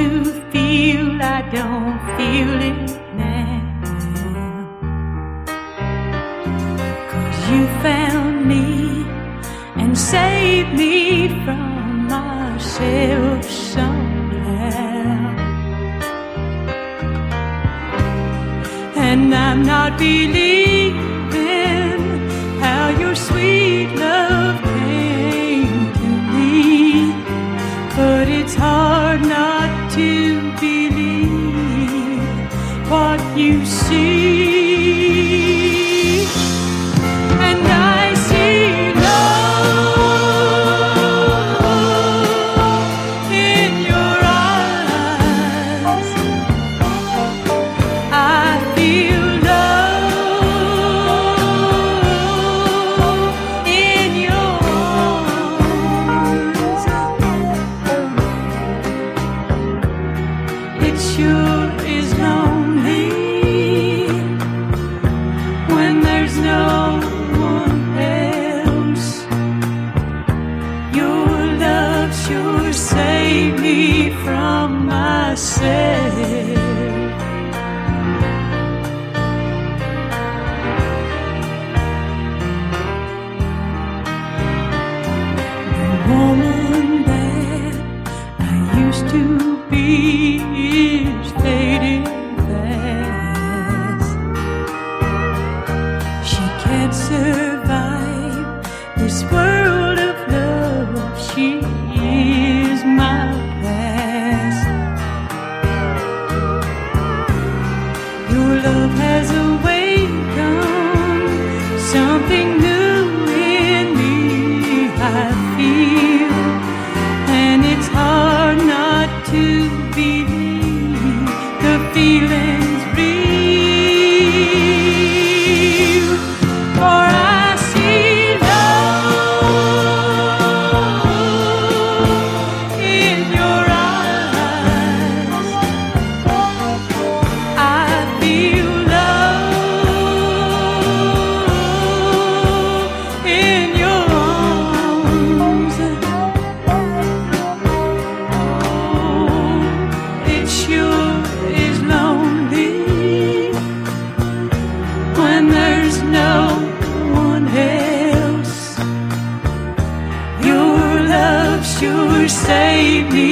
to feel, I don't feel it now. Cause you found me and saved me from myself somehow. And I'm not believing. Hard not to believe what you see. Used to be is fading fast. She can't survive this world of love. She is my love has awakened something new in me. I feel, and it's hard not to believe the feeling. save me.